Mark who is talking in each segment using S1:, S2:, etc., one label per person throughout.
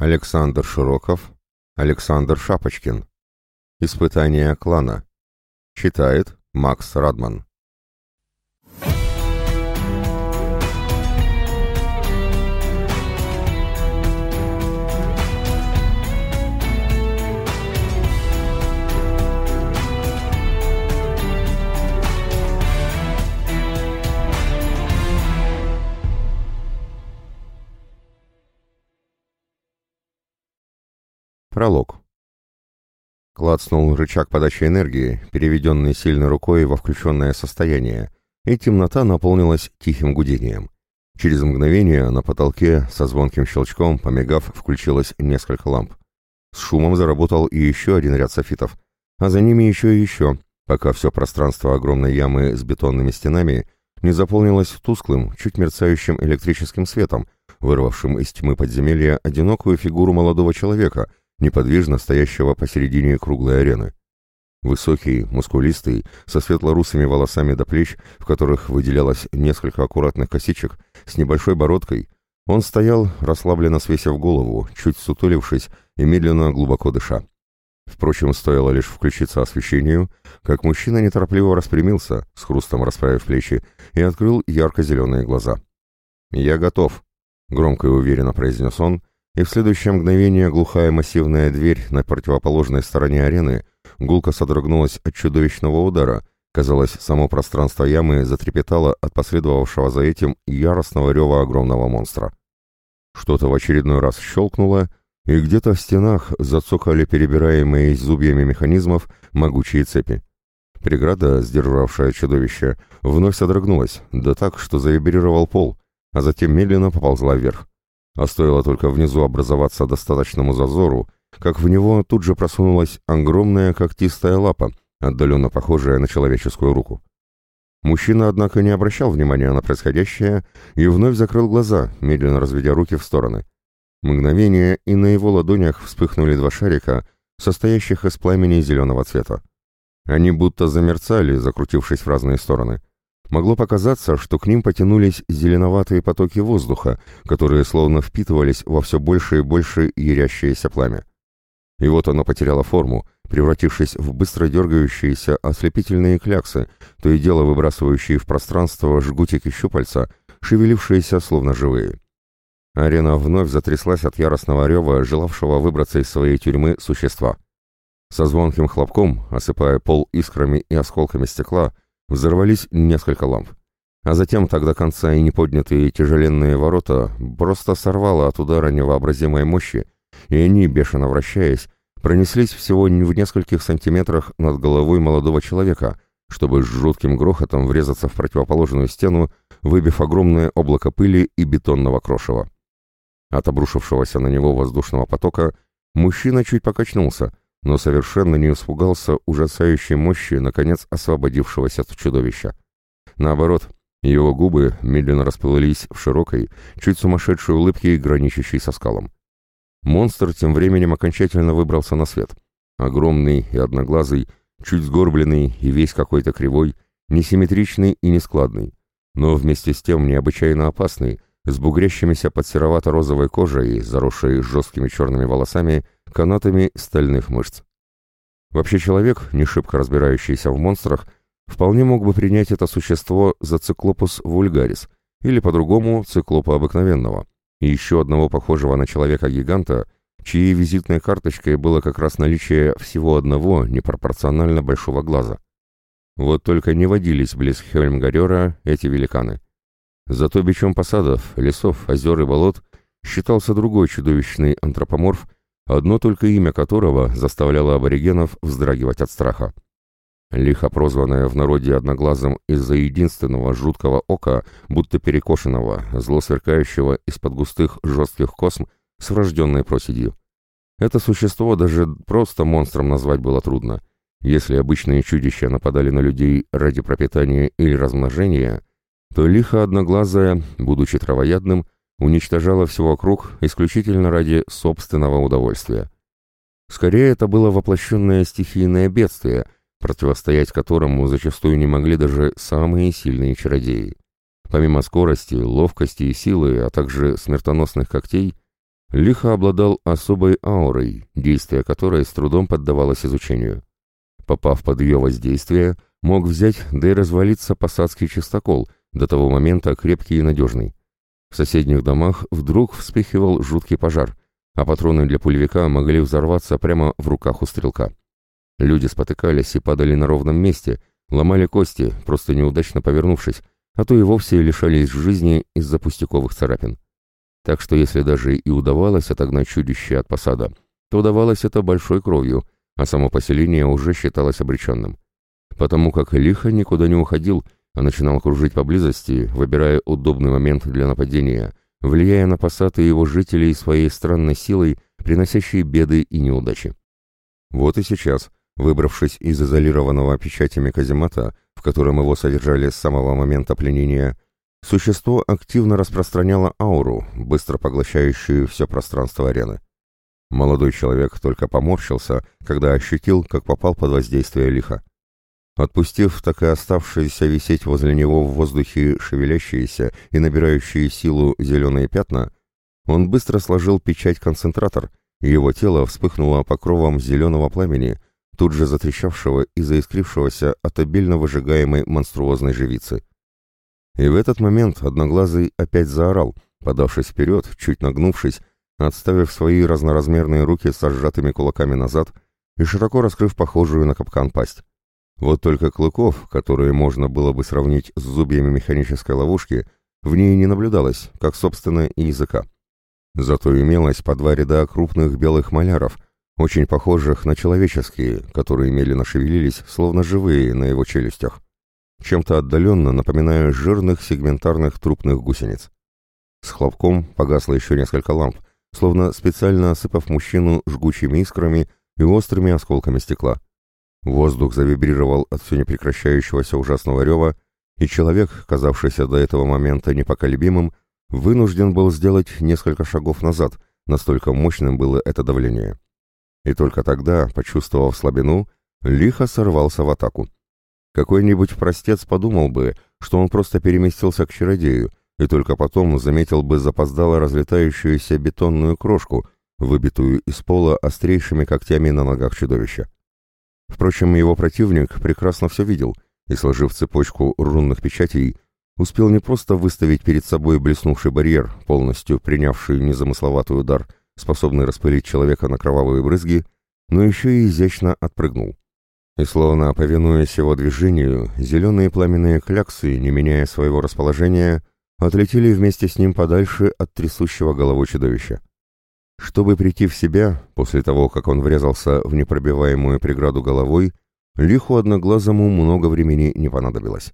S1: Александр Широков, Александр Шапочкин. Испытание клана. Читает Макс Радман. Пролог. Клацнул рычаг подачи энергии, переведенный сильной рукой во включенное состояние, и темнота наполнилась тихим гудением. Через мгновение на потолке со звонким щелчком, помигав, включилось несколько ламп. С шумом заработал и еще один ряд софитов, а за ними еще и еще, пока все пространство огромной ямы с бетонными стенами не заполнилось тусклым, чуть мерцающим электрическим светом, вырвавшим из тьмы подземелья одинокую фигуру молодого человека — неподвижно стоящего посередине круглой арены. Высокий, мускулистый, со светло-русыми волосами до плеч, в которых выделялось несколько аккуратных косичек, с небольшой бородкой, он стоял, расслабленно свесив голову, чуть сутулившись и медленно глубоко дыша. Впрочем, стоило лишь включиться освещению, как мужчина неторопливо распрямился, с хрустом расправив плечи, и открыл ярко-зеленые глаза. «Я готов», — громко и уверенно произнес он, и в следующее мгновение глухая массивная дверь на противоположной стороне арены гулко содрогнулась от чудовищного удара. Казалось, само пространство ямы затрепетало от последовавшего за этим яростного рева огромного монстра. Что-то в очередной раз щелкнуло, и где-то в стенах зацокали перебираемые зубьями механизмов могучие цепи. Преграда, сдержавшая чудовище, вновь содрогнулась, да так, что завибрировал пол, а затем медленно поползла вверх. А стоило только внизу образоваться достаточному зазору, как в него тут же просунулась огромная когтистая лапа, отдаленно похожая на человеческую руку. Мужчина, однако, не обращал внимания на происходящее и вновь закрыл глаза, медленно разведя руки в стороны. Мгновение, и на его ладонях вспыхнули два шарика, состоящих из пламени зеленого цвета. Они будто замерцали, закрутившись в разные стороны. Могло показаться, что к ним потянулись зеленоватые потоки воздуха, которые словно впитывались во все больше и больше ярящееся пламя. И вот оно потеряло форму, превратившись в быстро дергающиеся ослепительные кляксы, то и дело выбрасывающие в пространство жгутики щупальца, шевелившиеся словно живые. Арена вновь затряслась от яростного рева, желавшего выбраться из своей тюрьмы существа. Со звонким хлопком, осыпая пол искрами и осколками стекла, Взорвались несколько ламп. А затем тогда конца и неподнятые тяжеленные ворота просто сорвало от удара невообразимой мощи, и они, бешено вращаясь, пронеслись всего в нескольких сантиметрах над головой молодого человека, чтобы с жутким грохотом врезаться в противоположную стену, выбив огромное облако пыли и бетонного крошева. От обрушившегося на него воздушного потока мужчина чуть покачнулся, но совершенно не испугался ужасающей мощи, наконец освободившегося от чудовища. Наоборот, его губы медленно расплылись в широкой, чуть сумасшедшей улыбке, граничащей со скалом. Монстр тем временем окончательно выбрался на свет. Огромный и одноглазый, чуть сгорбленный и весь какой-то кривой, несимметричный и нескладный, но вместе с тем необычайно опасный, с бугрящимися под серовато-розовой кожей, заросшей жесткими черными волосами, канатами стальных мышц. Вообще человек, не шибко разбирающийся в монстрах, вполне мог бы принять это существо за циклопус вульгарис, или по-другому циклопа обыкновенного, и еще одного похожего на человека-гиганта, чьей визитной карточкой было как раз наличие всего одного непропорционально большого глаза. Вот только не водились близ Хельмгарера эти великаны. Зато бичом посадов, лесов, озер и болот считался другой чудовищный антропоморф, одно только имя которого заставляло аборигенов вздрагивать от страха. Лихо прозванное в народе одноглазым из-за единственного жуткого ока, будто перекошенного, зло сверкающего из-под густых жестких косм с врожденной проседью. Это существо даже просто монстром назвать было трудно. Если обычные чудища нападали на людей ради пропитания или размножения, то лихо одноглазая, будучи травоядным, уничтожала все вокруг исключительно ради собственного удовольствия. Скорее, это было воплощенное стихийное бедствие, противостоять которому зачастую не могли даже самые сильные чародеи. Помимо скорости, ловкости и силы, а также смертоносных когтей, Лихо обладал особой аурой, действие которой с трудом поддавалось изучению. Попав под ее воздействие, мог взять, да и развалиться посадский чистокол, до того момента крепкий и надежный. В соседних домах вдруг вспыхивал жуткий пожар, а патроны для пулевика могли взорваться прямо в руках у стрелка. Люди спотыкались и падали на ровном месте, ломали кости, просто неудачно повернувшись, а то и вовсе лишались жизни из-за пустяковых царапин. Так что если даже и удавалось отогнать чудище от посада, то удавалось это большой кровью, а само поселение уже считалось обреченным. Потому как лихо никуда не уходил, а начинал кружить поблизости, выбирая удобный момент для нападения, влияя на и его жителей своей странной силой, приносящей беды и неудачи. Вот и сейчас, выбравшись из изолированного печатями каземата, в котором его содержали с самого момента пленения, существо активно распространяло ауру, быстро поглощающую все пространство арены. Молодой человек только поморщился, когда ощутил, как попал под воздействие лиха. Отпустив так и оставшиеся висеть возле него в воздухе шевелящиеся и набирающие силу зеленые пятна, он быстро сложил печать-концентратор, и его тело вспыхнуло покровом зеленого пламени, тут же затрещавшего и заискрившегося от обильно выжигаемой монструозной живицы. И в этот момент Одноглазый опять заорал, подавшись вперед, чуть нагнувшись, отставив свои разноразмерные руки со сжатыми кулаками назад и широко раскрыв похожую на капкан пасть. Вот только клыков, которые можно было бы сравнить с зубьями механической ловушки, в ней не наблюдалось, как, собственно, и языка. Зато имелось по два ряда крупных белых маляров, очень похожих на человеческие, которые медленно шевелились, словно живые, на его челюстях, чем-то отдаленно напоминая жирных сегментарных трупных гусениц. С хлопком погасло еще несколько ламп, словно специально осыпав мужчину жгучими искрами и острыми осколками стекла. Воздух завибрировал от все непрекращающегося ужасного рева, и человек, казавшийся до этого момента непоколебимым, вынужден был сделать несколько шагов назад, настолько мощным было это давление. И только тогда, почувствовав слабину, лихо сорвался в атаку. Какой-нибудь простец подумал бы, что он просто переместился к чародею, и только потом заметил бы запоздало разлетающуюся бетонную крошку, выбитую из пола острейшими когтями на ногах чудовища. Впрочем, его противник прекрасно все видел и, сложив цепочку рунных печатей, успел не просто выставить перед собой блеснувший барьер, полностью принявший незамысловатый удар, способный распылить человека на кровавые брызги, но еще и изящно отпрыгнул. И словно повинуясь его движению, зеленые пламенные кляксы, не меняя своего расположения, отлетели вместе с ним подальше от трясущего головой чудовища. Чтобы прийти в себя, после того, как он врезался в непробиваемую преграду головой, лиху одноглазому много времени не понадобилось.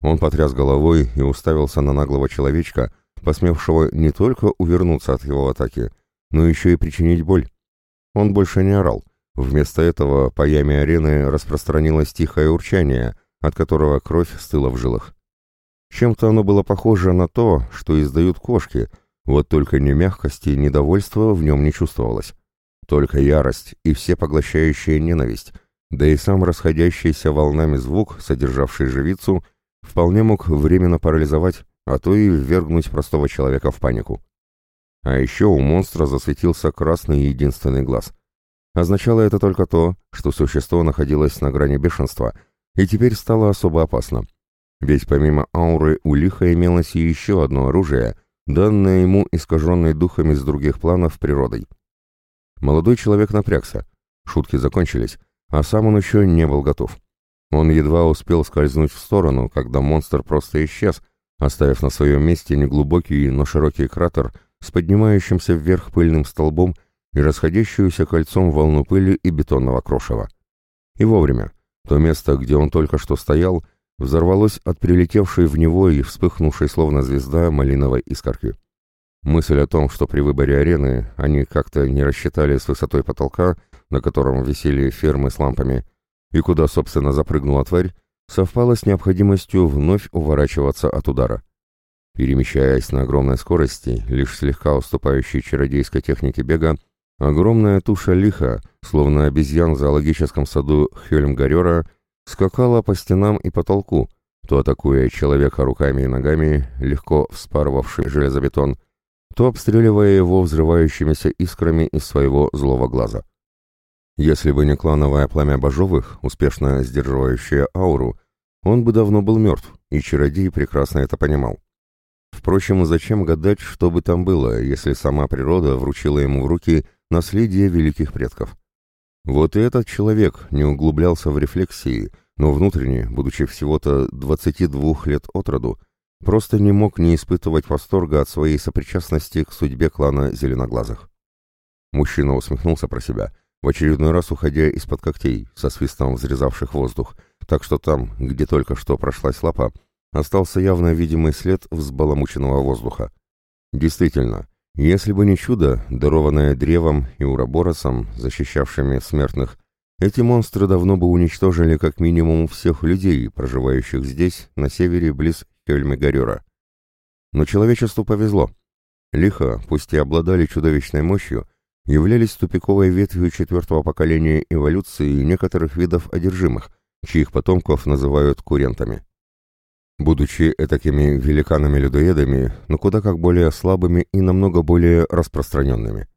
S1: Он потряс головой и уставился на наглого человечка, посмевшего не только увернуться от его атаки, но еще и причинить боль. Он больше не орал. Вместо этого по яме арены распространилось тихое урчание, от которого кровь стыла в жилах. Чем-то оно было похоже на то, что издают кошки — вот только ни мягкости, ни довольства в нем не чувствовалось. Только ярость и всепоглощающая ненависть, да и сам расходящийся волнами звук, содержавший живицу, вполне мог временно парализовать, а то и ввергнуть простого человека в панику. А еще у монстра засветился красный единственный глаз. Означало это только то, что существо находилось на грани бешенства и теперь стало особо опасно. Ведь помимо ауры у лиха имелось и еще одно оружие — данное ему искаженной духами с других планов природой. Молодой человек напрягся, шутки закончились, а сам он еще не был готов. Он едва успел скользнуть в сторону, когда монстр просто исчез, оставив на своем месте неглубокий, но широкий кратер с поднимающимся вверх пыльным столбом и расходящуюся кольцом волну пыли и бетонного крошева. И вовремя. То место, где он только что стоял, взорвалось от прилетевшей в него и вспыхнувшей словно звезда малиновой искорки. Мысль о том, что при выборе арены они как-то не рассчитали с высотой потолка, на котором висели фермы с лампами, и куда, собственно, запрыгнула тварь, совпала с необходимостью вновь уворачиваться от удара. Перемещаясь на огромной скорости, лишь слегка уступающей чародейской технике бега, огромная туша лиха, словно обезьян в зоологическом саду Хельмгарера, скакала по стенам и потолку, то атакуя человека руками и ногами, легко вспарывавший железобетон, то обстреливая его взрывающимися искрами из своего злого глаза. Если бы не клановое пламя Бажовых, успешно сдерживающее ауру, он бы давно был мертв, и чародей прекрасно это понимал. Впрочем, зачем гадать, что бы там было, если сама природа вручила ему в руки наследие великих предков? Вот и этот человек не углублялся в рефлексии, но внутренне, будучи всего-то 22 лет от роду, просто не мог не испытывать восторга от своей сопричастности к судьбе клана Зеленоглазых. Мужчина усмехнулся про себя, в очередной раз уходя из-под когтей, со свистом взрезавших воздух, так что там, где только что прошлась лапа, остался явно видимый след взбаламученного воздуха. Действительно, если бы не чудо, дарованное древом и уроборосом, защищавшими смертных, эти монстры давно бы уничтожили как минимум всех людей, проживающих здесь, на севере, близ Хельмегарера. Но человечеству повезло. Лихо, пусть и обладали чудовищной мощью, являлись тупиковой ветвью четвертого поколения эволюции некоторых видов одержимых, чьих потомков называют курентами. Будучи этакими великанами-людоедами, но куда как более слабыми и намного более распространенными.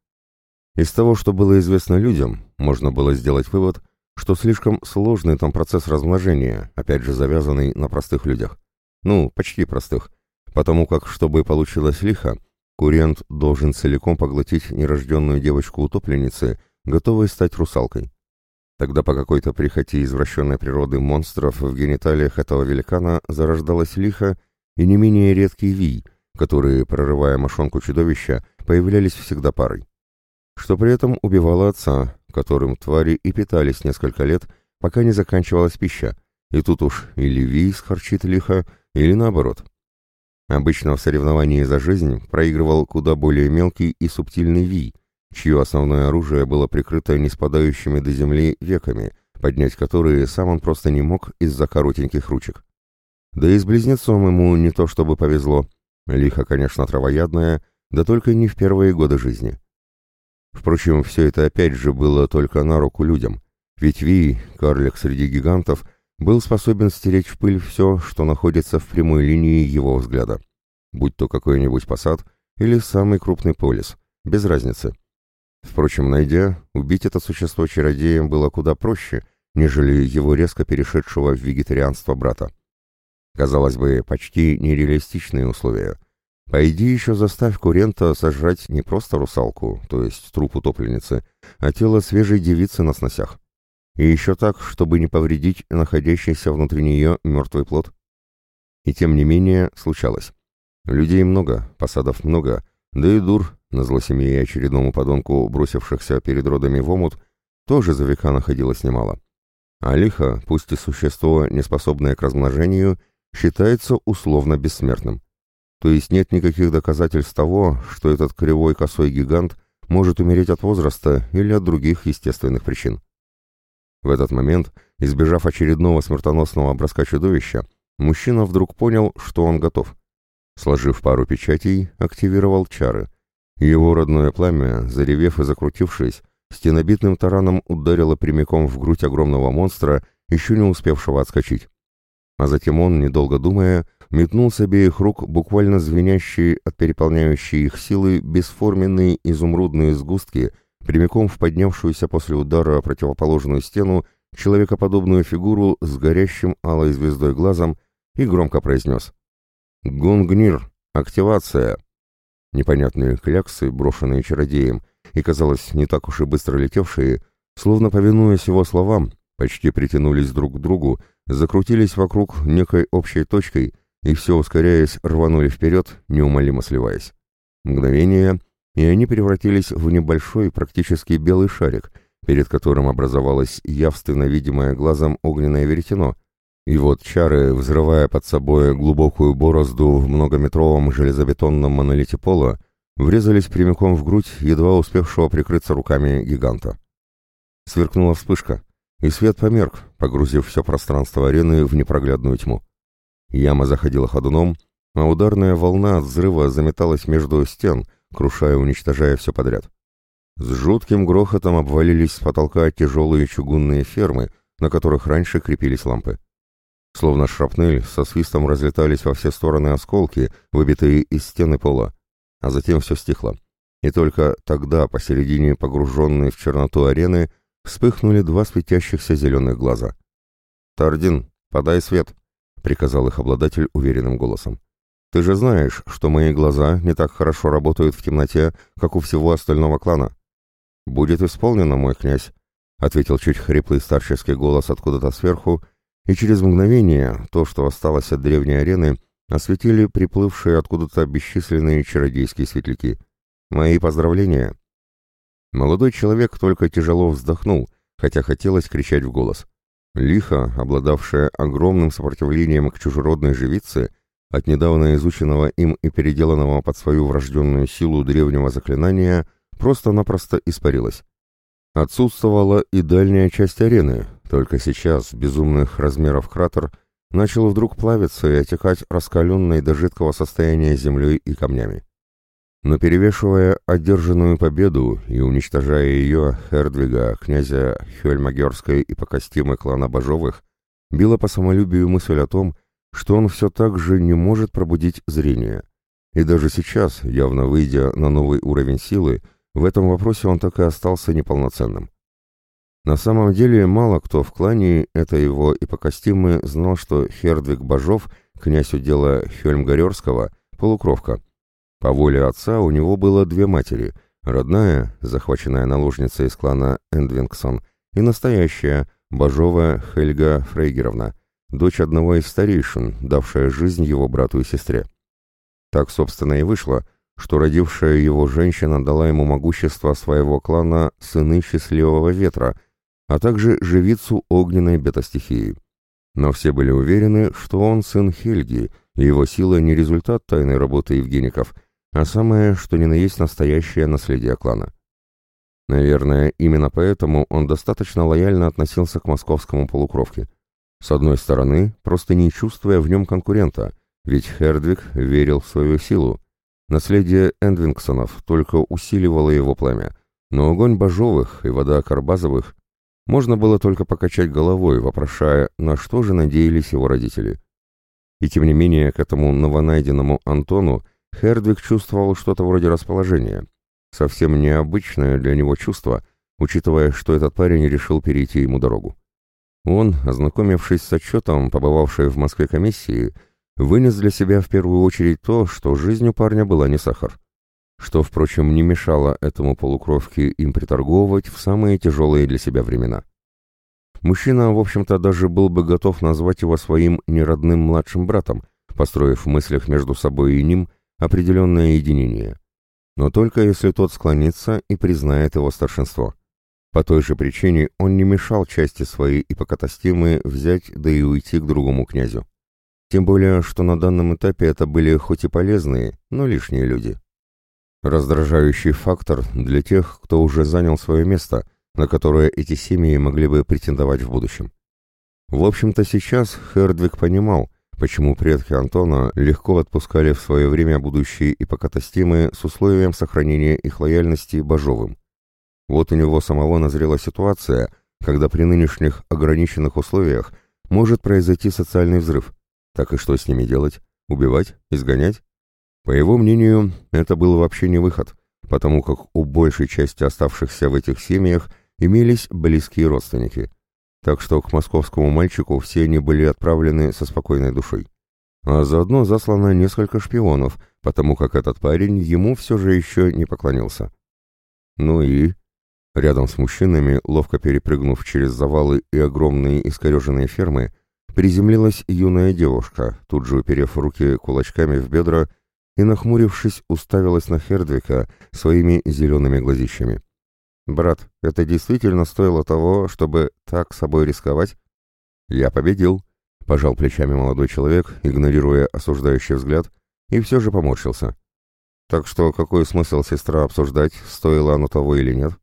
S1: Из того, что было известно людям, можно было сделать вывод, что слишком сложный там процесс размножения, опять же завязанный на простых людях. Ну, почти простых, потому как, чтобы получилось лихо, курент должен целиком поглотить нерожденную девочку утопленницы, готовой стать русалкой. Тогда по какой-то прихоти извращенной природы монстров в гениталиях этого великана зарождалась лихо и не менее редкий вий, которые, прорывая мошонку чудовища, появлялись всегда парой что при этом убивало отца, которым твари и питались несколько лет, пока не заканчивалась пища, и тут уж или Вий схарчит лихо, или наоборот. Обычно в соревновании за жизнь проигрывал куда более мелкий и субтильный Вий, чье основное оружие было прикрыто не спадающими до земли веками, поднять которые сам он просто не мог из-за коротеньких ручек. Да и с близнецом ему не то чтобы повезло. Лихо, конечно, травоядное, да только не в первые годы жизни. Впрочем, все это опять же было только на руку людям, ведь Ви, карлик среди гигантов, был способен стереть в пыль все, что находится в прямой линии его взгляда, будь то какой-нибудь посад или самый крупный полис, без разницы. Впрочем, найдя, убить это существо чародеем было куда проще, нежели его резко перешедшего в вегетарианство брата. Казалось бы, почти нереалистичные условия, Пойди еще заставь Курента сожрать не просто русалку, то есть труп утопленницы, а тело свежей девицы на сносях. И еще так, чтобы не повредить находящийся внутри нее мертвый плод. И тем не менее случалось. Людей много, посадов много, да и дур, назло семье и очередному подонку, бросившихся перед родами в омут, тоже за века находилось немало. А лихо, пусть и существо, неспособное к размножению, считается условно бессмертным. То есть нет никаких доказательств того, что этот кривой косой гигант может умереть от возраста или от других естественных причин. В этот момент, избежав очередного смертоносного броска чудовища, мужчина вдруг понял, что он готов. Сложив пару печатей, активировал чары. Его родное пламя, заревев и закрутившись, стенобитным тараном ударило прямиком в грудь огромного монстра, еще не успевшего отскочить. А затем он, недолго думая, метнул с обеих рук буквально звенящие от переполняющей их силы бесформенные изумрудные сгустки прямиком в поднявшуюся после удара противоположную стену человекоподобную фигуру с горящим алой звездой глазом и громко произнес «Гунгнир! Активация!» Непонятные кляксы, брошенные чародеем, и, казалось, не так уж и быстро летевшие, словно повинуясь его словам, почти притянулись друг к другу, закрутились вокруг некой общей точкой и все ускоряясь рванули вперед, неумолимо сливаясь. Мгновение, и они превратились в небольшой, практически белый шарик, перед которым образовалось явственно видимое глазом огненное веретено, и вот чары, взрывая под собой глубокую борозду в многометровом железобетонном монолите пола, врезались прямиком в грудь едва успевшего прикрыться руками гиганта. Сверкнула вспышка, и свет померк, погрузив все пространство арены в непроглядную тьму. Яма заходила ходуном, а ударная волна от взрыва заметалась между стен, крушая и уничтожая все подряд. С жутким грохотом обвалились с потолка тяжелые чугунные фермы, на которых раньше крепились лампы. Словно шрапнель, со свистом разлетались во все стороны осколки, выбитые из стены пола, а затем все стихло. И только тогда, посередине погруженной в черноту арены, вспыхнули два светящихся зеленых глаза. «Тардин, подай свет!» — приказал их обладатель уверенным голосом. «Ты же знаешь, что мои глаза не так хорошо работают в темноте, как у всего остального клана». «Будет исполнено, мой князь», — ответил чуть хриплый старческий голос откуда-то сверху, и через мгновение то, что осталось от древней арены, осветили приплывшие откуда-то бесчисленные чародейские светляки. «Мои поздравления!» Молодой человек только тяжело вздохнул, хотя хотелось кричать в голос. Лиха, обладавшая огромным сопротивлением к чужеродной живице, от недавно изученного им и переделанного под свою врожденную силу древнего заклинания, просто-напросто испарилась. Отсутствовала и дальняя часть арены, только сейчас безумных размеров кратер начал вдруг плавиться и отекать раскаленной до жидкого состояния землей и камнями. Но перевешивая одержанную победу и уничтожая ее, Хердвига, князя Хельмагерской и покостимы клана Бажовых, била по самолюбию мысль о том, что он все так же не может пробудить зрение. И даже сейчас, явно выйдя на новый уровень силы, в этом вопросе он так и остался неполноценным. На самом деле мало кто в клане, это его и покостимы, знал, что Хердвиг Бажов, князь удела Хельмгарерского, полукровка – по воле отца у него было две матери, родная, захваченная наложница из клана Эндвингсон, и настоящая, Бажова Хельга Фрейгеровна, дочь одного из старейшин, давшая жизнь его брату и сестре. Так, собственно, и вышло, что родившая его женщина дала ему могущество своего клана сыны счастливого ветра, а также живицу огненной бета-стихии. Но все были уверены, что он сын Хельги, и его сила не результат тайной работы Евгеников, а самое, что ни на есть настоящее наследие клана. Наверное, именно поэтому он достаточно лояльно относился к московскому полукровке. С одной стороны, просто не чувствуя в нем конкурента, ведь Хердвиг верил в свою силу. Наследие Эндвингсонов только усиливало его пламя, но огонь Бажовых и вода Карбазовых можно было только покачать головой, вопрошая, на что же надеялись его родители. И тем не менее, к этому новонайденному Антону Хердвиг чувствовал что-то вроде расположения. Совсем необычное для него чувство, учитывая, что этот парень решил перейти ему дорогу. Он, ознакомившись с отчетом, побывавшей в Москве комиссии, вынес для себя в первую очередь то, что жизнь у парня была не сахар. Что, впрочем, не мешало этому полукровке им приторговывать в самые тяжелые для себя времена. Мужчина, в общем-то, даже был бы готов назвать его своим неродным младшим братом, построив в мыслях между собой и ним определенное единение. Но только если тот склонится и признает его старшинство. По той же причине он не мешал части своей ипокатастимы взять да и уйти к другому князю. Тем более, что на данном этапе это были хоть и полезные, но лишние люди. Раздражающий фактор для тех, кто уже занял свое место, на которое эти семьи могли бы претендовать в будущем. В общем-то, сейчас Хердвиг понимал, почему предки Антона легко отпускали в свое время будущие ипокатастимы с условием сохранения их лояльности Бажовым. Вот у него самого назрела ситуация, когда при нынешних ограниченных условиях может произойти социальный взрыв. Так и что с ними делать? Убивать? Изгонять? По его мнению, это был вообще не выход, потому как у большей части оставшихся в этих семьях имелись близкие родственники – так что к московскому мальчику все они были отправлены со спокойной душой. А заодно заслано несколько шпионов, потому как этот парень ему все же еще не поклонился. Ну и... Рядом с мужчинами, ловко перепрыгнув через завалы и огромные искореженные фермы, приземлилась юная девушка, тут же уперев руки кулачками в бедра и, нахмурившись, уставилась на Хердвика своими зелеными глазищами. «Брат, это действительно стоило того, чтобы так собой рисковать?» «Я победил», — пожал плечами молодой человек, игнорируя осуждающий взгляд, и все же поморщился. «Так что какой смысл, сестра, обсуждать, стоило оно того или нет?»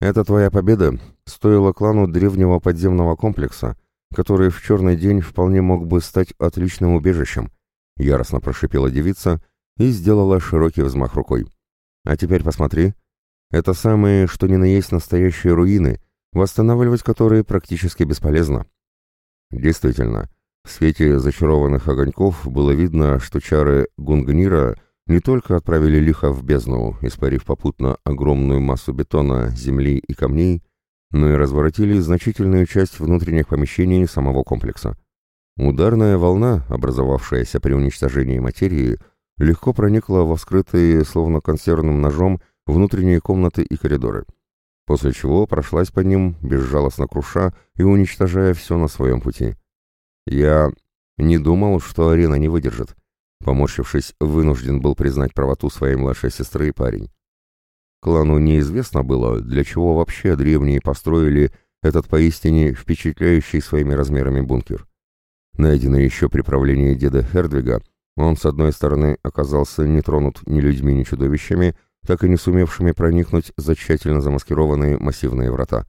S1: «Это твоя победа стоила клану древнего подземного комплекса, который в черный день вполне мог бы стать отличным убежищем», — яростно прошипела девица и сделала широкий взмах рукой. «А теперь посмотри, это самые, что ни на есть настоящие руины, восстанавливать которые практически бесполезно. Действительно, в свете зачарованных огоньков было видно, что чары Гунгнира не только отправили лихо в бездну, испарив попутно огромную массу бетона, земли и камней, но и разворотили значительную часть внутренних помещений самого комплекса. Ударная волна, образовавшаяся при уничтожении материи, легко проникла во вскрытые, словно консервным ножом, внутренние комнаты и коридоры, после чего прошлась по ним, безжалостно круша и уничтожая все на своем пути. Я не думал, что арена не выдержит. Поморщившись, вынужден был признать правоту своей младшей сестры и парень. Клану неизвестно было, для чего вообще древние построили этот поистине впечатляющий своими размерами бункер. Найденный еще при правлении деда Хердвига, он, с одной стороны, оказался не тронут ни людьми, ни чудовищами, так и не сумевшими проникнуть за тщательно замаскированные массивные врата.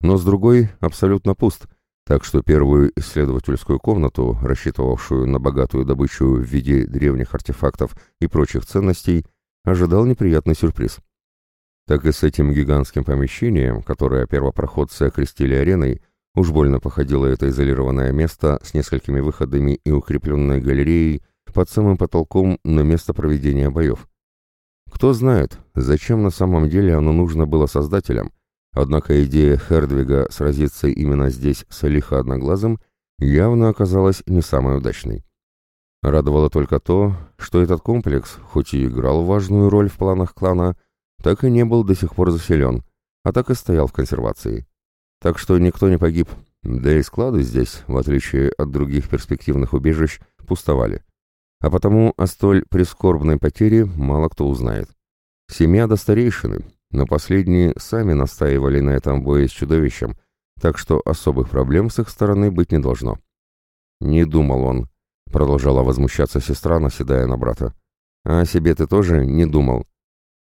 S1: Но с другой, абсолютно пуст, так что первую исследовательскую комнату, рассчитывавшую на богатую добычу в виде древних артефактов и прочих ценностей, ожидал неприятный сюрприз. Так и с этим гигантским помещением, которое первопроходцы окрестили ареной, уж больно походило это изолированное место с несколькими выходами и укрепленной галереей под самым потолком на место проведения боев. Кто знает, зачем на самом деле оно нужно было создателям, однако идея Хердвига сразиться именно здесь с Алиха Одноглазым явно оказалась не самой удачной. Радовало только то, что этот комплекс, хоть и играл важную роль в планах клана, так и не был до сих пор заселен, а так и стоял в консервации. Так что никто не погиб, да и склады здесь, в отличие от других перспективных убежищ, пустовали а потому о столь прискорбной потере мало кто узнает. Семья до старейшины, но последние сами настаивали на этом бое с чудовищем, так что особых проблем с их стороны быть не должно. «Не думал он», — продолжала возмущаться сестра, наседая на брата. «А о себе ты тоже не думал.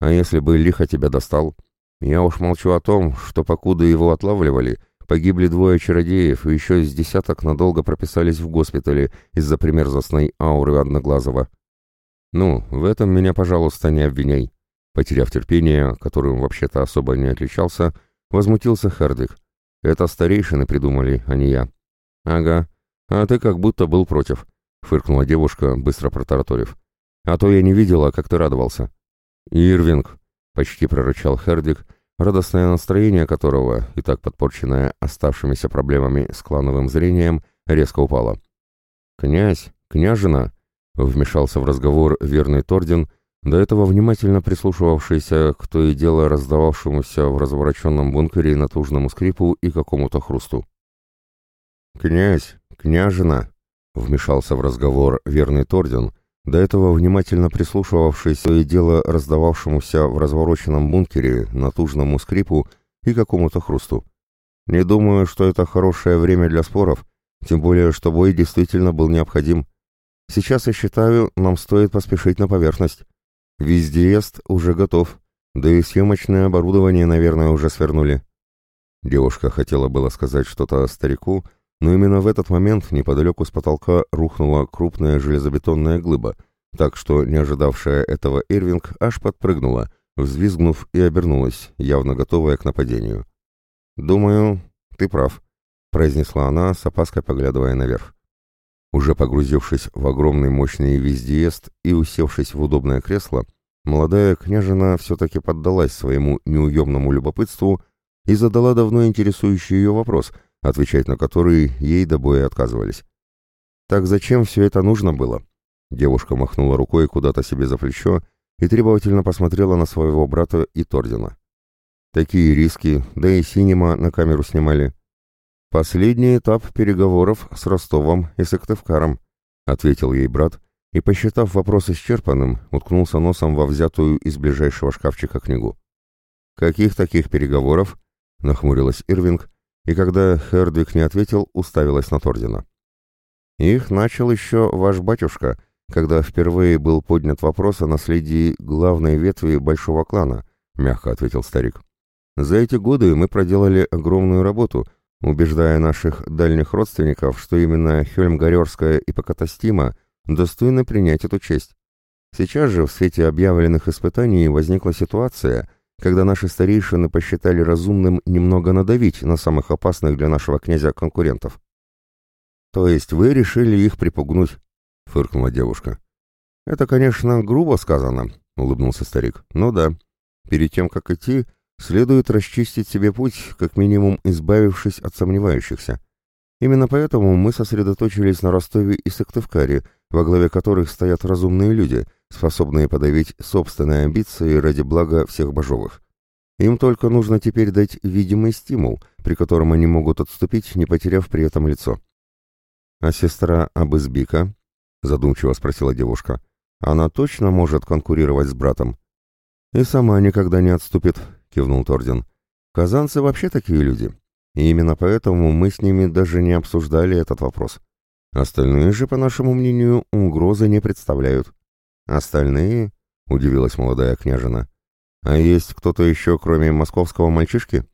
S1: А если бы лихо тебя достал? Я уж молчу о том, что покуда его отлавливали, Погибли двое чародеев, и еще из десяток надолго прописались в госпитале из-за примерзостной ауры Одноглазого. Ну, в этом меня, пожалуйста, не обвиняй. Потеряв терпение, которым вообще-то особо не отличался, возмутился Хардик. Это старейшины придумали, а не я. Ага, а ты как будто был против, фыркнула девушка, быстро протараторив. А то я не видела, как ты радовался. Ирвинг, почти прорычал Хердик, радостное настроение которого, и так подпорченное оставшимися проблемами с клановым зрением, резко упало. «Князь, княжина!» — вмешался в разговор верный Тордин, до этого внимательно прислушивавшийся к то и дело раздававшемуся в развороченном бункере натужному скрипу и какому-то хрусту. «Князь, княжина!» — вмешался в разговор верный Тордин, до этого внимательно прислушивавшийся и дело раздававшемуся в развороченном бункере, натужному скрипу и какому-то хрусту. Не думаю, что это хорошее время для споров, тем более, что бой действительно был необходим. Сейчас, я считаю, нам стоит поспешить на поверхность. Вездеезд уже готов, да и съемочное оборудование, наверное, уже свернули. Девушка хотела было сказать что-то старику, но именно в этот момент неподалеку с потолка рухнула крупная железобетонная глыба, так что не ожидавшая этого Ирвинг аж подпрыгнула, взвизгнув и обернулась, явно готовая к нападению. «Думаю, ты прав», — произнесла она, с опаской поглядывая наверх. Уже погрузившись в огромный мощный вездеезд и усевшись в удобное кресло, молодая княжина все-таки поддалась своему неуемному любопытству и задала давно интересующий ее вопрос — отвечать на которые ей до боя отказывались. «Так зачем все это нужно было?» Девушка махнула рукой куда-то себе за плечо и требовательно посмотрела на своего брата и Тордина. Такие риски, да и синема на камеру снимали. «Последний этап переговоров с Ростовом и Сыктывкаром», — ответил ей брат, и, посчитав вопрос исчерпанным, уткнулся носом во взятую из ближайшего шкафчика книгу. «Каких таких переговоров?» — нахмурилась Ирвинг, и когда Хердвиг не ответил, уставилась на Тордина. «Их начал еще ваш батюшка, когда впервые был поднят вопрос о наследии главной ветви большого клана», — мягко ответил старик. «За эти годы мы проделали огромную работу, убеждая наших дальних родственников, что именно Хельмгарерская и Покатастима достойны принять эту честь. Сейчас же в свете объявленных испытаний возникла ситуация, когда наши старейшины посчитали разумным немного надавить на самых опасных для нашего князя конкурентов. «То есть вы решили их припугнуть?» — фыркнула девушка. «Это, конечно, грубо сказано», — улыбнулся старик. «Ну да. Перед тем, как идти, следует расчистить себе путь, как минимум избавившись от сомневающихся. Именно поэтому мы сосредоточились на Ростове и Сыктывкаре, во главе которых стоят разумные люди, способные подавить собственные амбиции ради блага всех божовых. Им только нужно теперь дать видимый стимул, при котором они могут отступить, не потеряв при этом лицо. «А сестра Абызбика?» — задумчиво спросила девушка. «Она точно может конкурировать с братом?» «И сама никогда не отступит», — кивнул Тордин. «Казанцы вообще такие люди, и именно поэтому мы с ними даже не обсуждали этот вопрос. Остальные же, по нашему мнению, угрозы не представляют». «Остальные?» — удивилась молодая княжина. «А есть кто-то еще, кроме московского мальчишки?»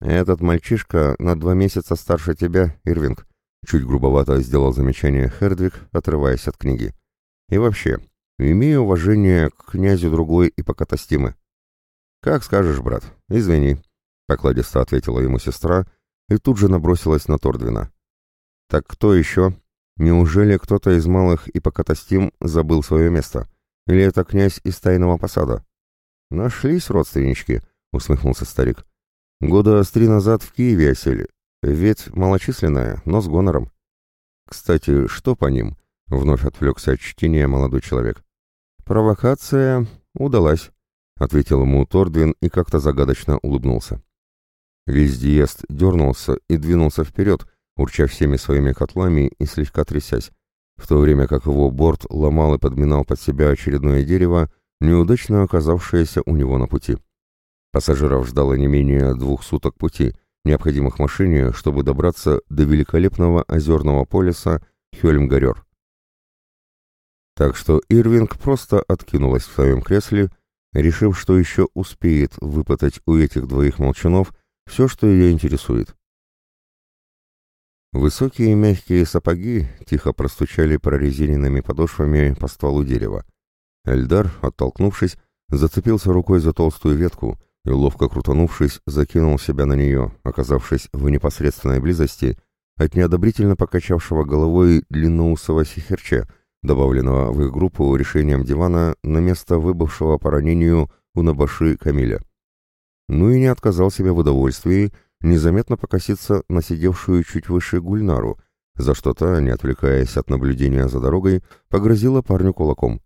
S1: «Этот мальчишка на два месяца старше тебя, Ирвинг», — чуть грубовато сделал замечание Хердвиг, отрываясь от книги. «И вообще, имею уважение к князю другой и покатастимы». «Как скажешь, брат, извини», — покладисто ответила ему сестра и тут же набросилась на Тордвина. «Так кто еще? Неужели кто-то из малых и покатастим забыл свое место? Или это князь из тайного посада?» «Нашлись родственнички», — усмехнулся старик. «Года с три назад в Киеве осели. Ведь малочисленная, но с гонором. Кстати, что по ним? Вновь отвлекся от чтения молодой человек. Провокация удалась, ответил ему Тордвин и как-то загадочно улыбнулся. Вездеезд дернулся и двинулся вперед, урча всеми своими котлами и слегка трясясь, в то время как его борт ломал и подминал под себя очередное дерево, неудачно оказавшееся у него на пути. Пассажиров ждало не менее двух суток пути — необходимых машине, чтобы добраться до великолепного озерного полиса Хёльмгарер. Так что Ирвинг просто откинулась в своем кресле, решив, что еще успеет выпытать у этих двоих молчанов все, что ее интересует. Высокие мягкие сапоги тихо простучали прорезиненными подошвами по стволу дерева. Эльдар, оттолкнувшись, зацепился рукой за толстую ветку, и, ловко крутанувшись, закинул себя на нее, оказавшись в непосредственной близости от неодобрительно покачавшего головой длинноусого сихерча, добавленного в их группу решением дивана на место выбывшего по ранению у Набаши Камиля. Ну и не отказал себе в удовольствии незаметно покоситься на сидевшую чуть выше Гульнару, за что та, не отвлекаясь от наблюдения за дорогой, погрозила парню кулаком.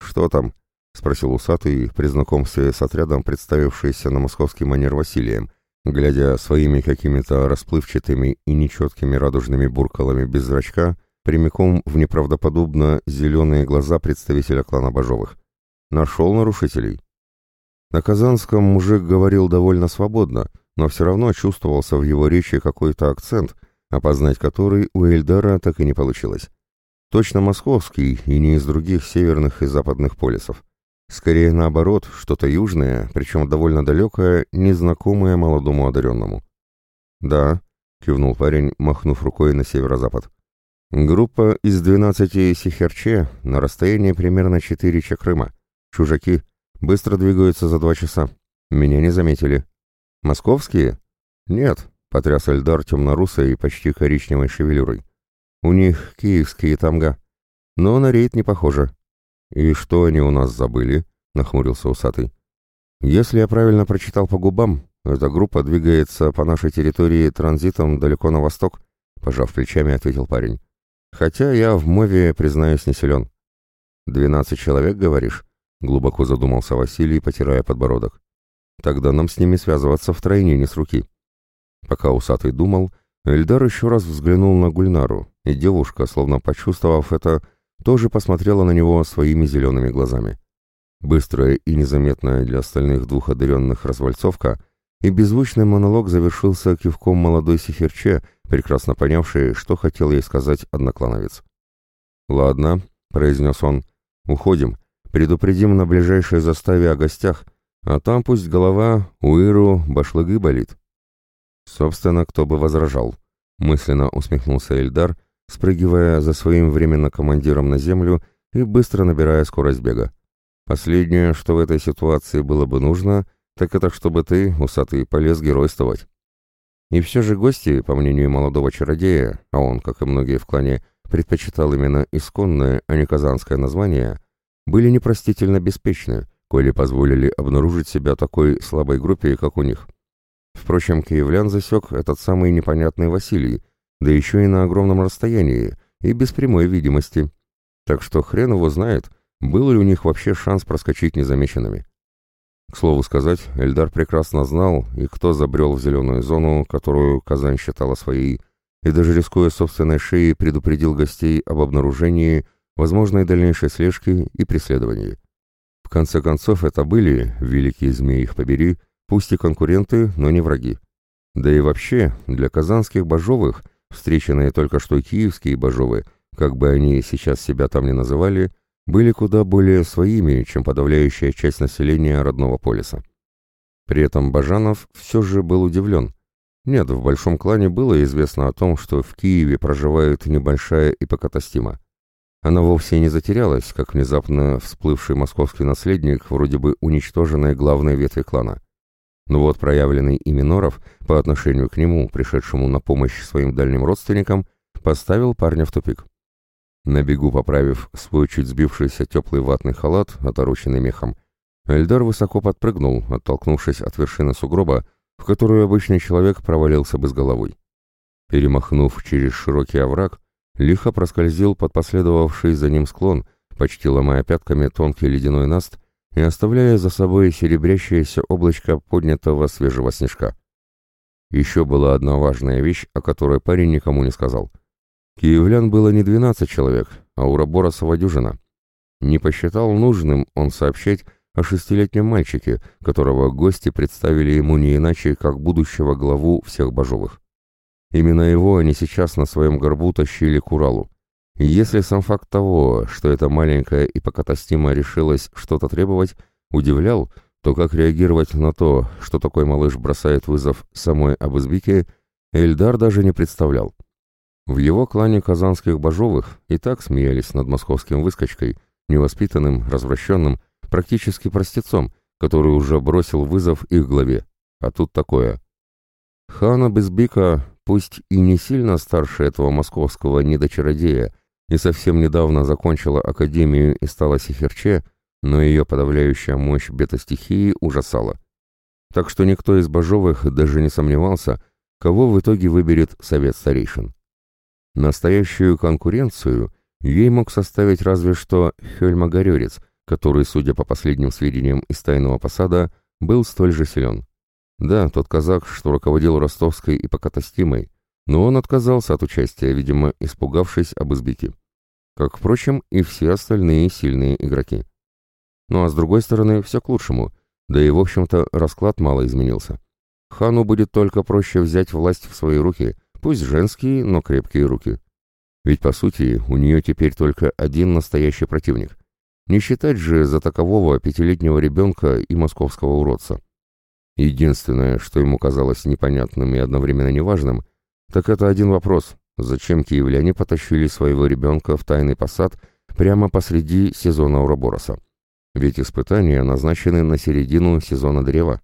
S1: «Что там?» — спросил усатый, при знакомстве с отрядом, представившийся на московский манер Василием, глядя своими какими-то расплывчатыми и нечеткими радужными буркалами без зрачка прямиком в неправдоподобно зеленые глаза представителя клана Бажовых. Нашел нарушителей. На Казанском мужик говорил довольно свободно, но все равно чувствовался в его речи какой-то акцент, опознать который у Эльдара так и не получилось. Точно московский и не из других северных и западных полисов. Скорее наоборот, что-то южное, причем довольно далекое, незнакомое молодому одаренному. «Да», — кивнул парень, махнув рукой на северо-запад. «Группа из двенадцати сихерче на расстоянии примерно четыре чакрыма. Чужаки. Быстро двигаются за два часа. Меня не заметили. Московские? Нет», — потряс Эльдар темнорусой и почти коричневой шевелюрой. «У них киевские тамга. Но на рейд не похоже. «И что они у нас забыли?» — нахмурился усатый. «Если я правильно прочитал по губам, эта группа двигается по нашей территории транзитом далеко на восток», — пожав плечами, ответил парень. «Хотя я в мове, признаюсь, не силен». «Двенадцать человек, говоришь?» — глубоко задумался Василий, потирая подбородок. «Тогда нам с ними связываться втройне не с руки». Пока усатый думал, Эльдар еще раз взглянул на Гульнару, и девушка, словно почувствовав это, тоже посмотрела на него своими зелеными глазами. Быстрая и незаметная для остальных двух одаренных развальцовка, и беззвучный монолог завершился кивком молодой сихерче, прекрасно понявшей, что хотел ей сказать одноклановец. «Ладно», — произнес он, — «уходим, предупредим на ближайшей заставе о гостях, а там пусть голова у Иру башлыгы болит». «Собственно, кто бы возражал», — мысленно усмехнулся Эльдар, — спрыгивая за своим временно командиром на землю и быстро набирая скорость бега. Последнее, что в этой ситуации было бы нужно, так это чтобы ты, усатый, полез геройствовать. И все же гости, по мнению молодого чародея, а он, как и многие в клане, предпочитал именно исконное, а не казанское название, были непростительно беспечны, коли позволили обнаружить себя такой слабой группе, как у них. Впрочем, киевлян засек этот самый непонятный Василий, да еще и на огромном расстоянии, и без прямой видимости. Так что хрен его знает, был ли у них вообще шанс проскочить незамеченными. К слову сказать, Эльдар прекрасно знал, и кто забрел в зеленую зону, которую Казань считала своей, и даже рискуя собственной шеей предупредил гостей об обнаружении возможной дальнейшей слежки и преследовании. Конце концов, это были, великие змеи их побери, пусть и конкуренты, но не враги. Да и вообще, для казанских божовых, встреченные только что киевские божовы, как бы они сейчас себя там ни называли, были куда более своими, чем подавляющая часть населения родного полиса. При этом Бажанов все же был удивлен. Нет, в Большом клане было известно о том, что в Киеве проживает небольшая ипокатастима. Она вовсе не затерялась, как внезапно всплывший московский наследник, вроде бы уничтоженной главной ветви клана. Но вот проявленный ими Норов по отношению к нему, пришедшему на помощь своим дальним родственникам, поставил парня в тупик. На бегу поправив свой чуть сбившийся теплый ватный халат, отороченный мехом, Эльдар высоко подпрыгнул, оттолкнувшись от вершины сугроба, в которую обычный человек провалился бы с головой. Перемахнув через широкий овраг, лихо проскользил под последовавший за ним склон, почти ломая пятками тонкий ледяной наст и оставляя за собой серебрящееся облачко поднятого свежего снежка. Еще была одна важная вещь, о которой парень никому не сказал. Киевлян было не 12 человек, а у Раборосова дюжина. Не посчитал нужным он сообщать о шестилетнем мальчике, которого гости представили ему не иначе, как будущего главу всех божовых. Именно его они сейчас на своем горбу тащили к Уралу. И если сам факт того, что эта маленькая ипокатастима решилась что-то требовать, удивлял, то как реагировать на то, что такой малыш бросает вызов самой Абызбике, Эльдар даже не представлял. В его клане казанских божовых и так смеялись над московским выскочкой, невоспитанным, развращенным, практически простецом, который уже бросил вызов их главе. А тут такое. Хана Безбика, пусть и не сильно старше этого московского недочародея, и совсем недавно закончила академию и стала сихерче, но ее подавляющая мощь бета-стихии ужасала. Так что никто из божовых даже не сомневался, кого в итоге выберет совет старейшин. Настоящую конкуренцию ей мог составить разве что Хельмагоререц, который, судя по последним сведениям из тайного посада, был столь же силен. Да, тот казак, что руководил ростовской и покатастимой, но он отказался от участия, видимо, испугавшись об избике. Как, впрочем, и все остальные сильные игроки. Ну а с другой стороны, все к лучшему, да и, в общем-то, расклад мало изменился. Хану будет только проще взять власть в свои руки – Пусть женские, но крепкие руки. Ведь, по сути, у нее теперь только один настоящий противник. Не считать же за такового пятилетнего ребенка и московского уродца. Единственное, что ему казалось непонятным и одновременно неважным, так это один вопрос. Зачем киевляне потащили своего ребенка в тайный посад прямо посреди сезона Урабороса? Ведь испытания назначены на середину сезона древа.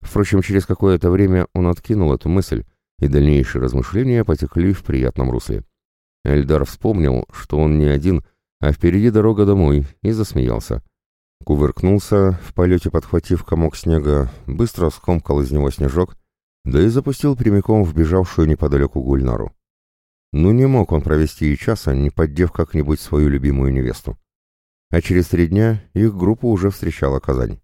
S1: Впрочем, через какое-то время он откинул эту мысль, и дальнейшие размышления потекли в приятном русле. Эльдар вспомнил, что он не один, а впереди дорога домой, и засмеялся. Кувыркнулся, в полете подхватив комок снега, быстро скомкал из него снежок, да и запустил прямиком в бежавшую неподалеку Гульнару. Ну не мог он провести и часа, не поддев как-нибудь свою любимую невесту. А через три дня их группа уже встречала Казань.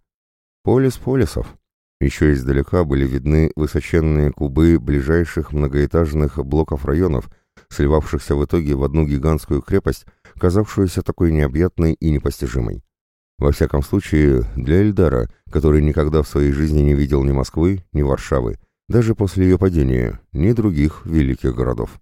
S1: Полис полисов, еще издалека были видны высоченные кубы ближайших многоэтажных блоков районов, сливавшихся в итоге в одну гигантскую крепость, казавшуюся такой необъятной и непостижимой. Во всяком случае, для Эльдара, который никогда в своей жизни не видел ни Москвы, ни Варшавы, даже после ее падения, ни других великих городов.